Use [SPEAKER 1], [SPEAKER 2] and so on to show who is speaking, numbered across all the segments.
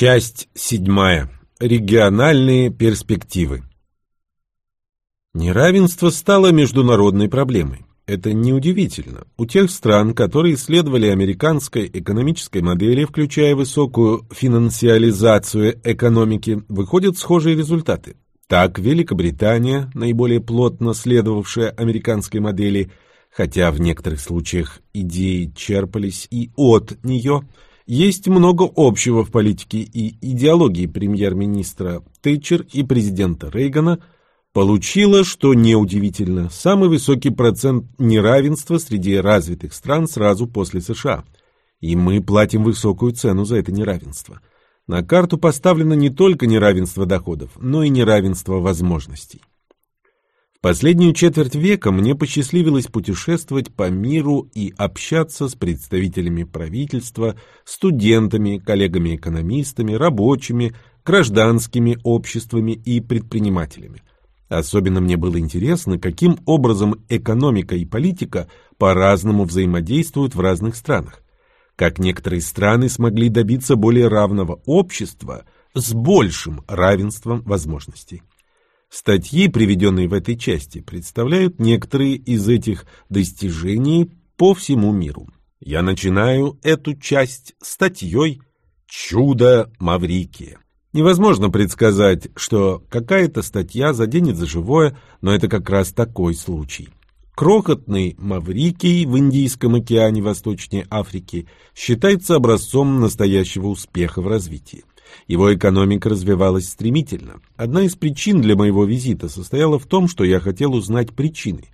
[SPEAKER 1] Часть седьмая. Региональные перспективы. Неравенство стало международной проблемой. Это неудивительно. У тех стран, которые следовали американской экономической модели, включая высокую финансиализацию экономики, выходят схожие результаты. Так, Великобритания, наиболее плотно следовавшая американской модели, хотя в некоторых случаях идеи черпались и от нее, есть много общего в политике и идеологии премьер-министра Тэтчер и президента Рейгана – получила, что неудивительно, самый высокий процент неравенства среди развитых стран сразу после США. И мы платим высокую цену за это неравенство. На карту поставлено не только неравенство доходов, но и неравенство возможностей. Последнюю четверть века мне посчастливилось путешествовать по миру и общаться с представителями правительства, студентами, коллегами-экономистами, рабочими, гражданскими обществами и предпринимателями. Особенно мне было интересно, каким образом экономика и политика по-разному взаимодействуют в разных странах. Как некоторые страны смогли добиться более равного общества с большим равенством возможностей. Статьи, приведенные в этой части, представляют некоторые из этих достижений по всему миру. Я начинаю эту часть статьей «Чудо Маврикия». Невозможно предсказать, что какая-то статья заденет за живое, но это как раз такой случай. Крохотный Маврикий в Индийском океане Восточной Африки считается образцом настоящего успеха в развитии. Его экономика развивалась стремительно. Одна из причин для моего визита состояла в том, что я хотел узнать причины.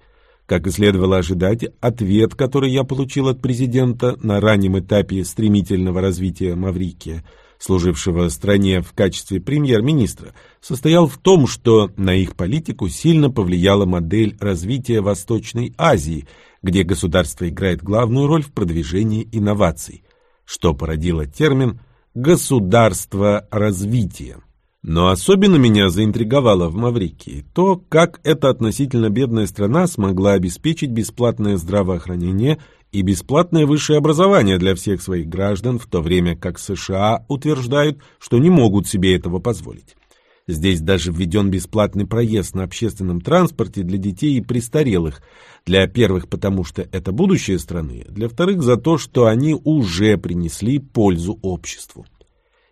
[SPEAKER 1] Как и следовало ожидать, ответ, который я получил от президента на раннем этапе стремительного развития Маврикия – служившего стране в качестве премьер-министра, состоял в том, что на их политику сильно повлияла модель развития Восточной Азии, где государство играет главную роль в продвижении инноваций, что породило термин «государство развития». Но особенно меня заинтриговало в Маврикии то, как эта относительно бедная страна смогла обеспечить бесплатное здравоохранение и бесплатное высшее образование для всех своих граждан, в то время как США утверждают, что не могут себе этого позволить. Здесь даже введен бесплатный проезд на общественном транспорте для детей и престарелых. Для первых, потому что это будущее страны, для вторых за то, что они уже принесли пользу обществу.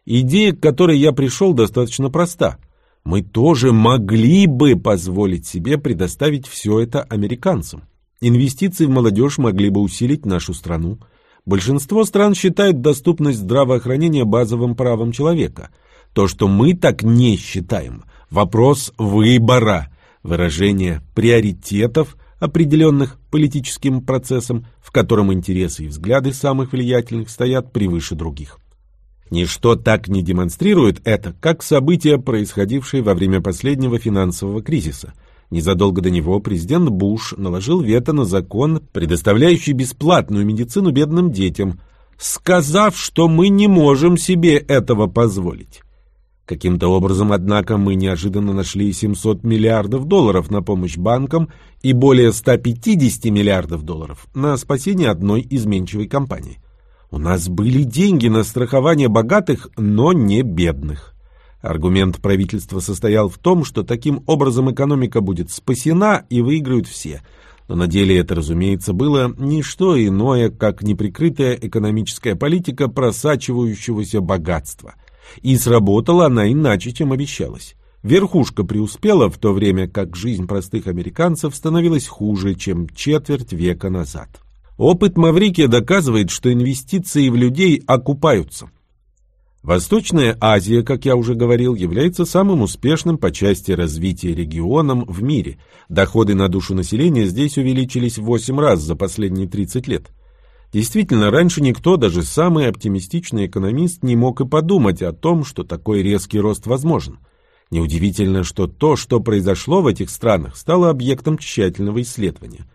[SPEAKER 1] Идея, к которой я пришел, достаточно проста. Мы тоже могли бы позволить себе предоставить все это американцам. Инвестиции в молодежь могли бы усилить нашу страну. Большинство стран считают доступность здравоохранения базовым правом человека. То, что мы так не считаем, вопрос выбора, выражение приоритетов, определенных политическим процессом, в котором интересы и взгляды самых влиятельных стоят превыше других. Ничто так не демонстрирует это, как события, происходившие во время последнего финансового кризиса – Незадолго до него президент Буш наложил вето на закон, предоставляющий бесплатную медицину бедным детям, сказав, что мы не можем себе этого позволить. Каким-то образом, однако, мы неожиданно нашли 700 миллиардов долларов на помощь банкам и более 150 миллиардов долларов на спасение одной изменчивой компании. У нас были деньги на страхование богатых, но не бедных. Аргумент правительства состоял в том, что таким образом экономика будет спасена и выиграют все. Но на деле это, разумеется, было не что иное, как неприкрытая экономическая политика просачивающегося богатства. И сработала она иначе, чем обещалось. Верхушка преуспела, в то время как жизнь простых американцев становилась хуже, чем четверть века назад. Опыт Маврикия доказывает, что инвестиции в людей окупаются – Восточная Азия, как я уже говорил, является самым успешным по части развития регионом в мире. Доходы на душу населения здесь увеличились в 8 раз за последние 30 лет. Действительно, раньше никто, даже самый оптимистичный экономист, не мог и подумать о том, что такой резкий рост возможен. Неудивительно, что то, что произошло в этих странах, стало объектом тщательного исследования.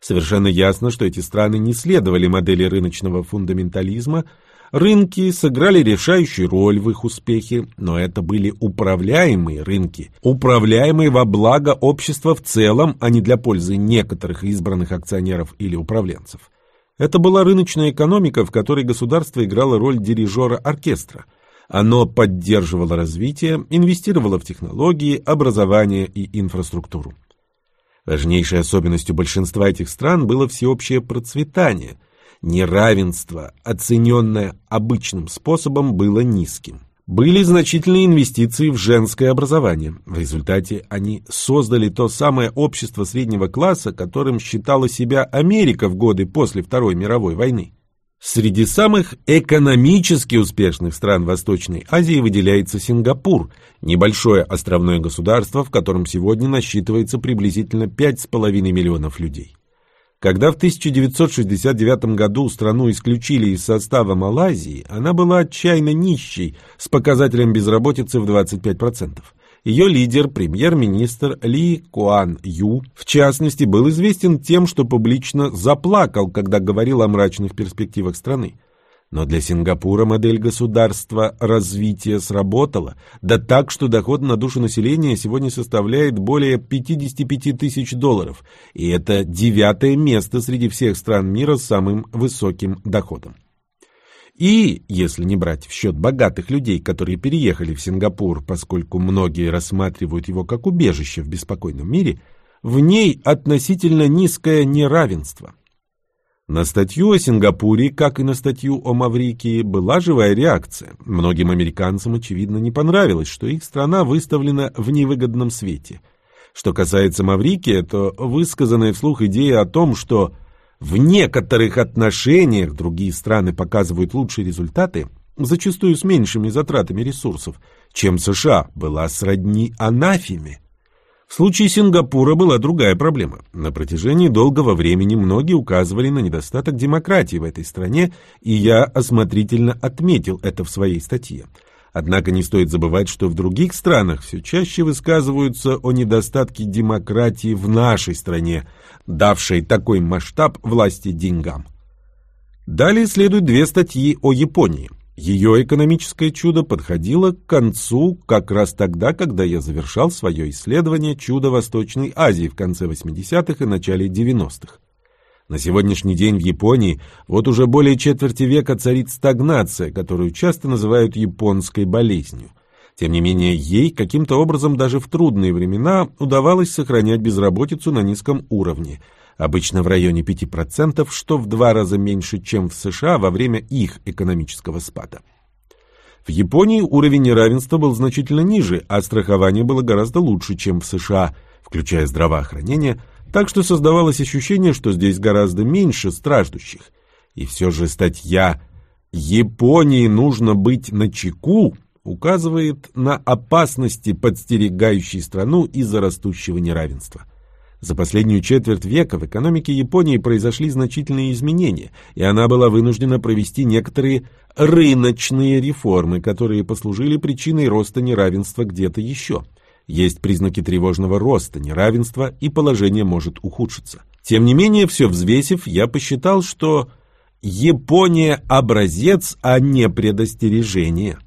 [SPEAKER 1] Совершенно ясно, что эти страны не следовали модели рыночного фундаментализма, Рынки сыграли решающую роль в их успехе, но это были управляемые рынки, управляемые во благо общества в целом, а не для пользы некоторых избранных акционеров или управленцев. Это была рыночная экономика, в которой государство играло роль дирижера оркестра. Оно поддерживало развитие, инвестировало в технологии, образование и инфраструктуру. Важнейшей особенностью большинства этих стран было всеобщее процветание. Неравенство, оцененное обычным способом, было низким. Были значительные инвестиции в женское образование. В результате они создали то самое общество среднего класса, которым считала себя Америка в годы после Второй мировой войны. Среди самых экономически успешных стран Восточной Азии выделяется Сингапур, небольшое островное государство, в котором сегодня насчитывается приблизительно 5,5 миллионов людей. Когда в 1969 году страну исключили из состава Малайзии, она была отчаянно нищей, с показателем безработицы в 25%. Ее лидер, премьер-министр Ли Куан Ю, в частности, был известен тем, что публично заплакал, когда говорил о мрачных перспективах страны. Но для Сингапура модель государства развития сработала, да так, что доход на душу населения сегодня составляет более 55 тысяч долларов, и это девятое место среди всех стран мира с самым высоким доходом. И, если не брать в счет богатых людей, которые переехали в Сингапур, поскольку многие рассматривают его как убежище в беспокойном мире, в ней относительно низкое неравенство – на статью о Сингапуре, как и на статью о Маврикии, была живая реакция. Многим американцам, очевидно, не понравилось, что их страна выставлена в невыгодном свете. Что касается Маврикии, то высказанная вслух идея о том, что в некоторых отношениях другие страны показывают лучшие результаты, зачастую с меньшими затратами ресурсов, чем США, была сродни анафеме. В случае Сингапура была другая проблема. На протяжении долгого времени многие указывали на недостаток демократии в этой стране, и я осмотрительно отметил это в своей статье. Однако не стоит забывать, что в других странах все чаще высказываются о недостатке демократии в нашей стране, давшей такой масштаб власти деньгам. Далее следуют две статьи о Японии – ее экономическое чудо подходило к концу как раз тогда, когда я завершал свое исследование чуда Восточной Азии в конце 80-х и начале 90-х. На сегодняшний день в Японии вот уже более четверти века царит стагнация, которую часто называют японской болезнью. Тем не менее, ей каким-то образом даже в трудные времена удавалось сохранять безработицу на низком уровне – обычно в районе 5%, что в два раза меньше, чем в США во время их экономического спада. В Японии уровень неравенства был значительно ниже, а страхование было гораздо лучше, чем в США, включая здравоохранение, так что создавалось ощущение, что здесь гораздо меньше страждущих. И все же статья «Японии нужно быть начеку» указывает на опасности, подстерегающие страну из-за растущего неравенства. За последнюю четверть века в экономике Японии произошли значительные изменения, и она была вынуждена провести некоторые рыночные реформы, которые послужили причиной роста неравенства где-то еще. Есть признаки тревожного роста неравенства, и положение может ухудшиться. Тем не менее, все взвесив, я посчитал, что Япония – образец, а не предостережение.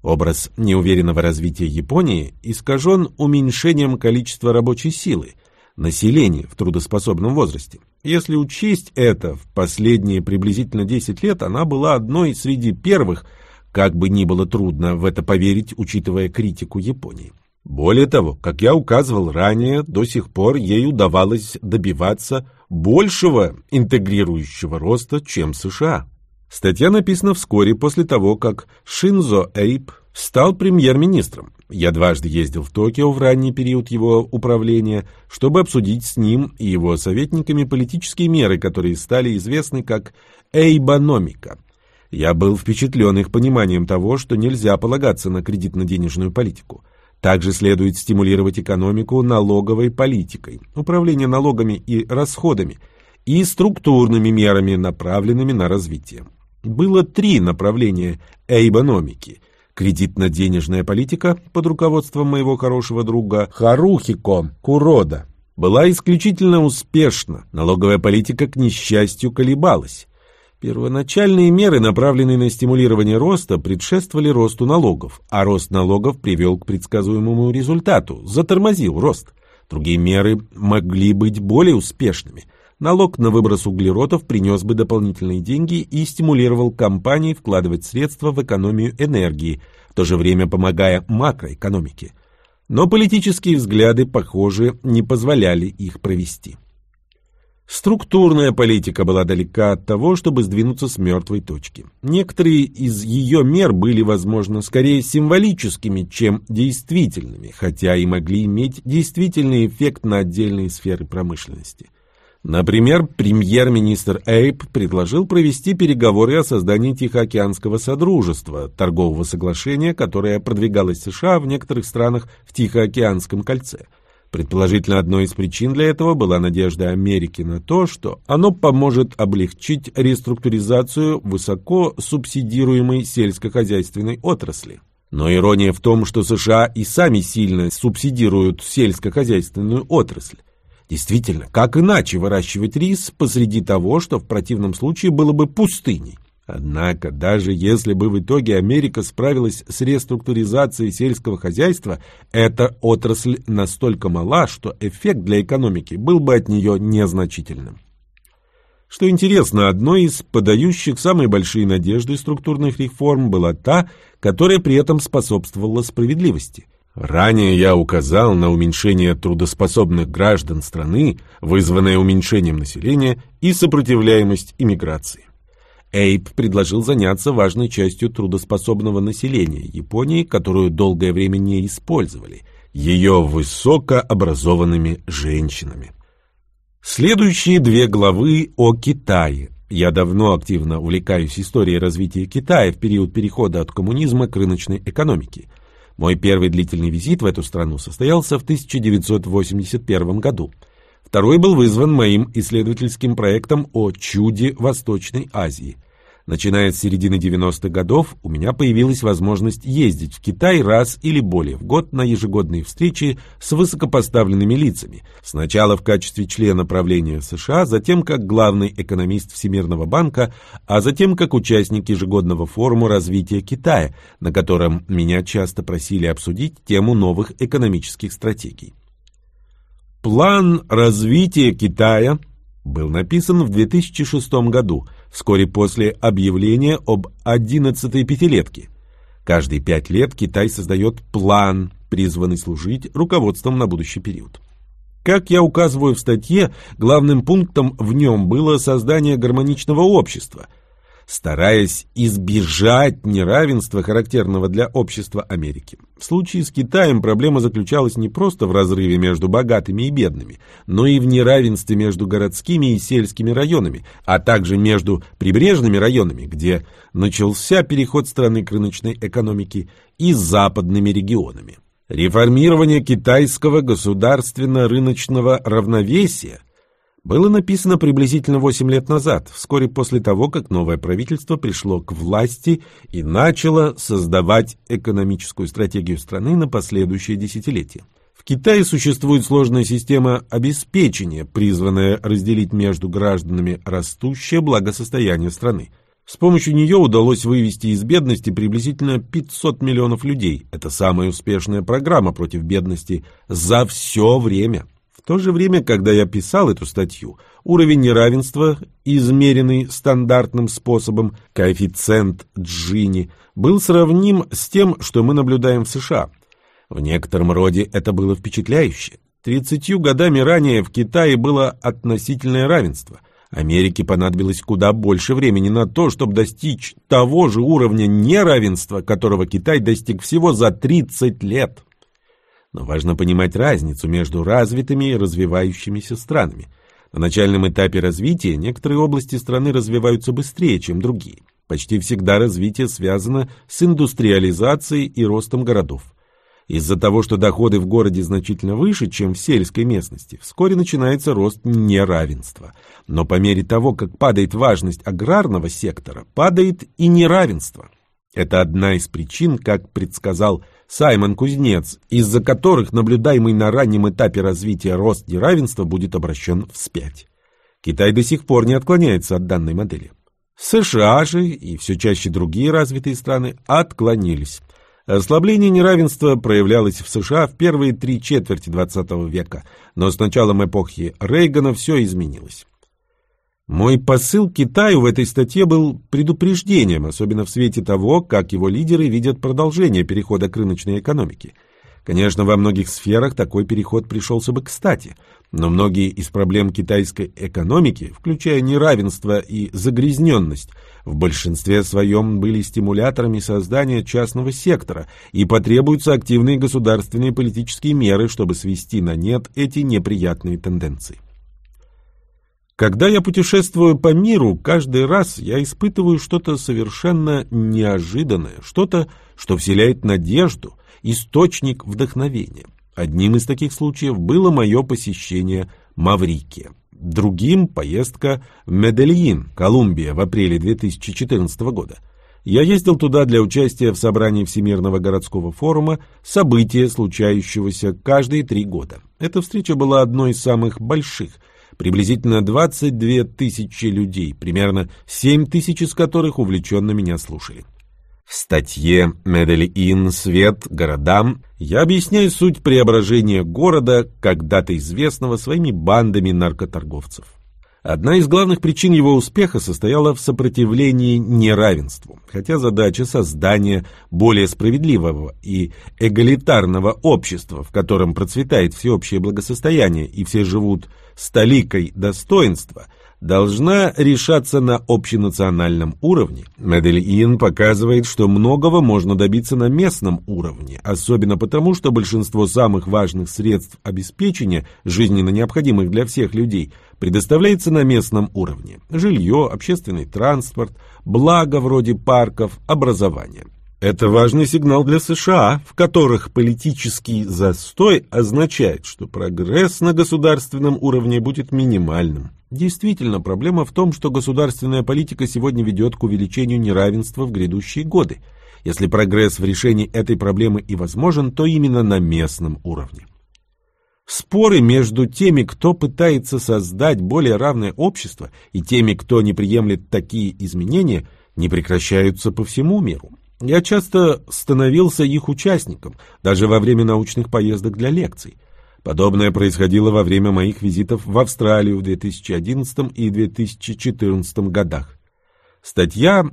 [SPEAKER 1] Образ неуверенного развития Японии искажен уменьшением количества рабочей силы – населения в трудоспособном возрасте. Если учесть это, в последние приблизительно 10 лет она была одной среди первых, как бы ни было трудно в это поверить, учитывая критику Японии. Более того, как я указывал ранее, до сих пор ей удавалось добиваться большего интегрирующего роста, чем США. Статья написана вскоре после того, как Шинзо Эйп стал премьер-министром. Я дважды ездил в Токио в ранний период его управления, чтобы обсудить с ним и его советниками политические меры, которые стали известны как эйбономика. Я был впечатлен их пониманием того, что нельзя полагаться на кредитно-денежную политику. Также следует стимулировать экономику налоговой политикой, управление налогами и расходами и структурными мерами, направленными на развитие. Было три направления эйбономики – Кредитно-денежная политика под руководством моего хорошего друга Харухико Курода была исключительно успешна. Налоговая политика, к несчастью, колебалась. Первоначальные меры, направленные на стимулирование роста, предшествовали росту налогов, а рост налогов привел к предсказуемому результату, затормозил рост. Другие меры могли быть более успешными – Налог на выброс углеродов принес бы дополнительные деньги и стимулировал компании вкладывать средства в экономию энергии, в то же время помогая макроэкономике. Но политические взгляды, похоже, не позволяли их провести. Структурная политика была далека от того, чтобы сдвинуться с мертвой точки. Некоторые из ее мер были, возможно, скорее символическими, чем действительными, хотя и могли иметь действительный эффект на отдельные сферы промышленности. Например, премьер-министр Эйп предложил провести переговоры о создании Тихоокеанского Содружества, торгового соглашения, которое продвигалось США в некоторых странах в Тихоокеанском кольце. Предположительно, одной из причин для этого была надежда Америки на то, что оно поможет облегчить реструктуризацию высоко субсидируемой сельскохозяйственной отрасли. Но ирония в том, что США и сами сильно субсидируют сельскохозяйственную отрасль. Действительно, как иначе выращивать рис посреди того, что в противном случае было бы пустыней? Однако, даже если бы в итоге Америка справилась с реструктуризацией сельского хозяйства, эта отрасль настолько мала, что эффект для экономики был бы от нее незначительным. Что интересно, одной из подающих самые большие надежды структурных реформ была та, которая при этом способствовала справедливости. Ранее я указал на уменьшение трудоспособных граждан страны, вызванное уменьшением населения и сопротивляемость иммиграции. Эйп предложил заняться важной частью трудоспособного населения Японии, которую долгое время не использовали, ее высокообразованными женщинами. Следующие две главы о Китае. Я давно активно увлекаюсь историей развития Китая в период перехода от коммунизма к рыночной экономике – мой первый длительный визит в эту страну состоялся в 1981 году. Второй был вызван моим исследовательским проектом о чуде Восточной Азии. Начиная с середины 90-х годов, у меня появилась возможность ездить в Китай раз или более в год на ежегодные встречи с высокопоставленными лицами. Сначала в качестве члена правления США, затем как главный экономист Всемирного банка, а затем как участник ежегодного форума развития Китая, на котором меня часто просили обсудить тему новых экономических стратегий. План развития Китая был написан в 2006 году – вскоре после объявления об 11-й пятилетке. Каждые пять лет Китай создает план, призванный служить руководством на будущий период. Как я указываю в статье, главным пунктом в нем было создание гармоничного общества – стараясь избежать неравенства, характерного для общества Америки. В случае с Китаем проблема заключалась не просто в разрыве между богатыми и бедными, но и в неравенстве между городскими и сельскими районами, а также между прибрежными районами, где начался переход страны к рыночной экономике, и западными регионами. Реформирование китайского государственно-рыночного равновесия – было написано приблизительно 8 лет назад, вскоре после того, как новое правительство пришло к власти и начало создавать экономическую стратегию страны на последующее десятилетие. В Китае существует сложная система обеспечения, призванная разделить между гражданами растущее благосостояние страны. С помощью нее удалось вывести из бедности приблизительно 500 миллионов людей. Это самая успешная программа против бедности за все время то же время, когда я писал эту статью, уровень неравенства, измеренный стандартным способом, коэффициент Джини, был сравним с тем, что мы наблюдаем в США. В некотором роде это было впечатляюще. Тридцатью годами ранее в Китае было относительное равенство. Америке понадобилось куда больше времени на то, чтобы достичь того же уровня неравенства, которого Китай достиг всего за 30 лет. Но важно понимать разницу между развитыми и развивающимися странами. На начальном этапе развития некоторые области страны развиваются быстрее, чем другие. Почти всегда развитие связано с индустриализацией и ростом городов. Из-за того, что доходы в городе значительно выше, чем в сельской местности, вскоре начинается рост неравенства. Но по мере того, как падает важность аграрного сектора, падает и неравенство. Это одна из причин, как предсказал Саймон Кузнец, из-за которых наблюдаемый на раннем этапе развития рост неравенства будет обращен вспять. Китай до сих пор не отклоняется от данной модели. США же и все чаще другие развитые страны отклонились. Ослабление неравенства проявлялось в США в первые три четверти XX века, но с началом эпохи Рейгана все изменилось. Мой посыл Китаю в этой статье был предупреждением, особенно в свете того, как его лидеры видят продолжение перехода к рыночной экономике. Конечно, во многих сферах такой переход пришелся бы кстати, но многие из проблем китайской экономики, включая неравенство и загрязненность, в большинстве своем были стимуляторами создания частного сектора и потребуются активные государственные политические меры, чтобы свести на нет эти неприятные тенденции. Когда я путешествую по миру, каждый раз я испытываю что-то совершенно неожиданное, что-то, что вселяет надежду, источник вдохновения. Одним из таких случаев было мое посещение Маврикия. Другим – поездка в Медельин, Колумбия, в апреле 2014 года. Я ездил туда для участия в собрании Всемирного городского форума, события, случающегося каждые три года. Эта встреча была одной из самых больших – приблизительно 22 тысячи людей, примерно 7 тысяч из которых увлеченно меня слушали. В статье «Медельин. Свет городам» я объясняю суть преображения города, когда-то известного своими бандами наркоторговцев. Одна из главных причин его успеха состояла в сопротивлении неравенству, хотя задача создания более справедливого и эгалитарного общества, в котором процветает всеобщее благосостояние и все живут с достоинства – должна решаться на общенациональном уровне. Медельин показывает, что многого можно добиться на местном уровне, особенно потому, что большинство самых важных средств обеспечения, жизненно необходимых для всех людей, предоставляется на местном уровне. Жилье, общественный транспорт, благо вроде парков, образование. Это важный сигнал для США, в которых политический застой означает, что прогресс на государственном уровне будет минимальным. Действительно, проблема в том, что государственная политика сегодня ведет к увеличению неравенства в грядущие годы. Если прогресс в решении этой проблемы и возможен, то именно на местном уровне. Споры между теми, кто пытается создать более равное общество, и теми, кто не приемлет такие изменения, не прекращаются по всему миру. Я часто становился их участником, даже во время научных поездок для лекций. Подобное происходило во время моих визитов в Австралию в 2011 и 2014 годах. Статья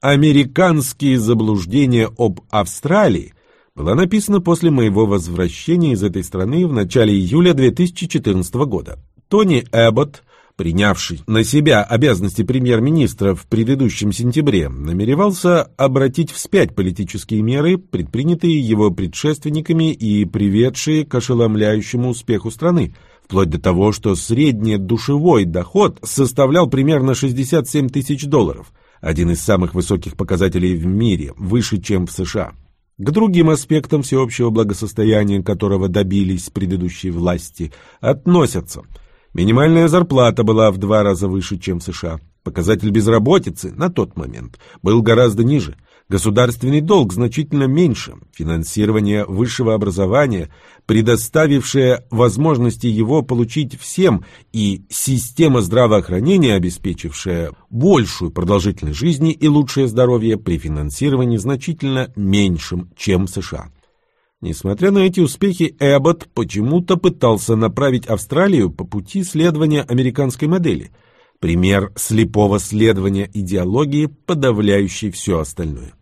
[SPEAKER 1] «Американские заблуждения об Австралии» была написана после моего возвращения из этой страны в начале июля 2014 года. Тони Эбботт, принявший на себя обязанности премьер-министра в предыдущем сентябре, намеревался обратить вспять политические меры, предпринятые его предшественниками и приведшие к ошеломляющему успеху страны, вплоть до того, что средний душевой доход составлял примерно 67 тысяч долларов, один из самых высоких показателей в мире, выше, чем в США. К другим аспектам всеобщего благосостояния, которого добились предыдущие власти, относятся – Минимальная зарплата была в два раза выше, чем в США. Показатель безработицы на тот момент был гораздо ниже. Государственный долг значительно меньше. Финансирование высшего образования, предоставившее возможности его получить всем, и система здравоохранения, обеспечившая большую продолжительность жизни и лучшее здоровье при финансировании значительно меньшим, чем в США. Несмотря на эти успехи, Эббот почему-то пытался направить Австралию по пути следования американской модели. Пример слепого следования идеологии, подавляющей все остальное.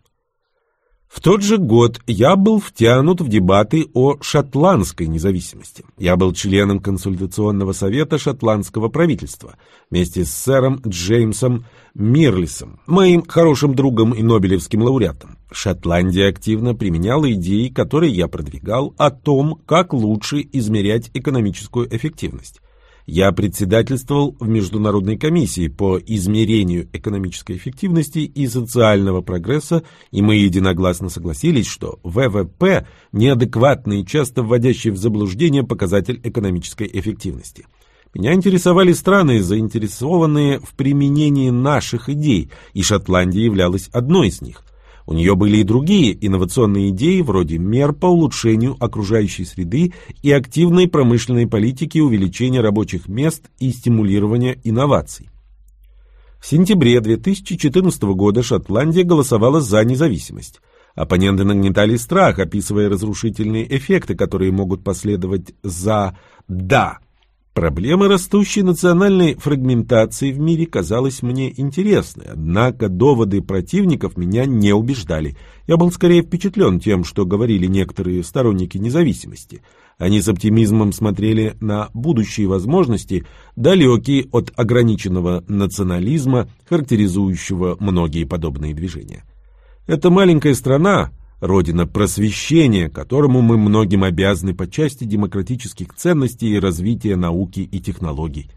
[SPEAKER 1] В тот же год я был втянут в дебаты о шотландской независимости. Я был членом консультационного совета шотландского правительства вместе с сэром Джеймсом Мирлисом, моим хорошим другом и нобелевским лауреатом. Шотландия активно применяла идеи, которые я продвигал, о том, как лучше измерять экономическую эффективность. Я председательствовал в Международной комиссии по измерению экономической эффективности и социального прогресса, и мы единогласно согласились, что ВВП – неадекватный и часто вводящий в заблуждение показатель экономической эффективности. Меня интересовали страны, заинтересованные в применении наших идей, и Шотландия являлась одной из них – у нее были и другие инновационные идеи, вроде мер по улучшению окружающей среды и активной промышленной политики увеличения рабочих мест и стимулирования инноваций. В сентябре 2014 года Шотландия голосовала за независимость. Оппоненты нагнетали страх, описывая разрушительные эффекты, которые могут последовать за «да». Проблема растущей национальной фрагментации в мире казалась мне интересной, однако доводы противников меня не убеждали. Я был скорее впечатлен тем, что говорили некоторые сторонники независимости. Они с оптимизмом смотрели на будущие возможности, далекие от ограниченного национализма, характеризующего многие подобные движения. Эта маленькая страна, родина просвещения, которому мы многим обязаны по части демократических ценностей и развития науки и технологий.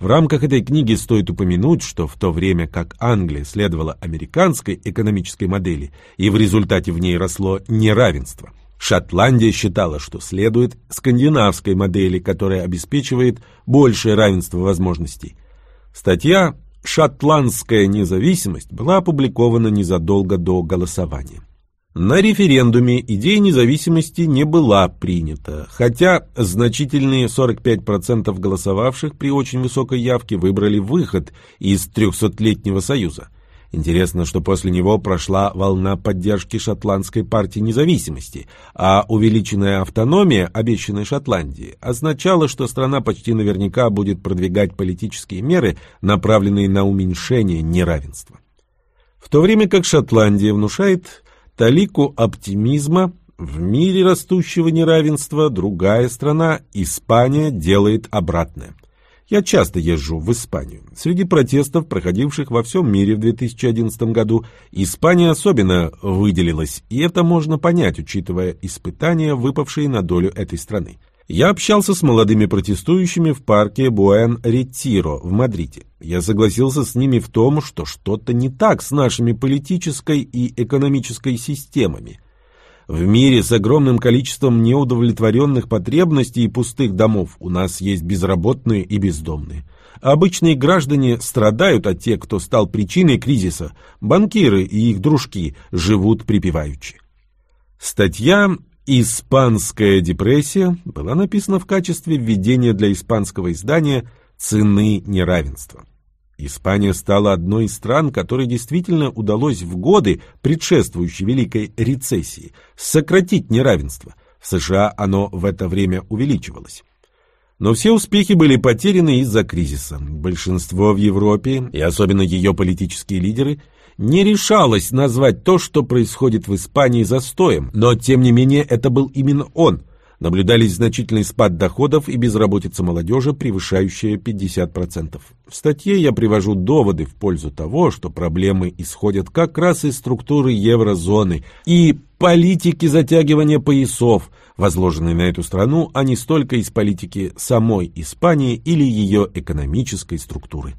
[SPEAKER 1] В рамках этой книги стоит упомянуть, что в то время как Англия следовала американской экономической модели, и в результате в ней росло неравенство, Шотландия считала, что следует скандинавской модели, которая обеспечивает большее равенство возможностей. Статья «Шотландская независимость» была опубликована незадолго до голосования. На референдуме идея независимости не была принята, хотя значительные 45% голосовавших при очень высокой явке выбрали выход из 300-летнего союза. Интересно, что после него прошла волна поддержки шотландской партии независимости, а увеличенная автономия, обещанная Шотландии, означала, что страна почти наверняка будет продвигать политические меры, направленные на уменьшение неравенства. В то время как Шотландия внушает талику оптимизма в мире растущего неравенства другая страна, Испания, делает обратное. Я часто езжу в Испанию. Среди протестов, проходивших во всем мире в 2011 году, Испания особенно выделилась, и это можно понять, учитывая испытания, выпавшие на долю этой страны. Я общался с молодыми протестующими в парке Буэн-Ретиро в Мадриде. Я согласился с ними в том, что что-то не так с нашими политической и экономической системами. В мире с огромным количеством неудовлетворенных потребностей и пустых домов у нас есть безработные и бездомные. Обычные граждане страдают, а те, кто стал причиной кризиса, банкиры и их дружки, живут припеваючи. Статья «Испанская депрессия» была написана в качестве введения для испанского издания «Цены неравенства». Испания стала одной из стран, которой действительно удалось в годы, предшествующей Великой рецессии, сократить неравенство. В США оно в это время увеличивалось. Но все успехи были потеряны из-за кризиса. Большинство в Европе, и особенно ее политические лидеры, не решалось назвать то, что происходит в Испании, застоем, но тем не менее это был именно он. Наблюдались значительный спад доходов и безработица молодежи, превышающая 50%. В статье я привожу доводы в пользу того, что проблемы исходят как раз из структуры еврозоны и политики затягивания поясов, возложенной на эту страну, а не столько из политики самой Испании или ее экономической структуры.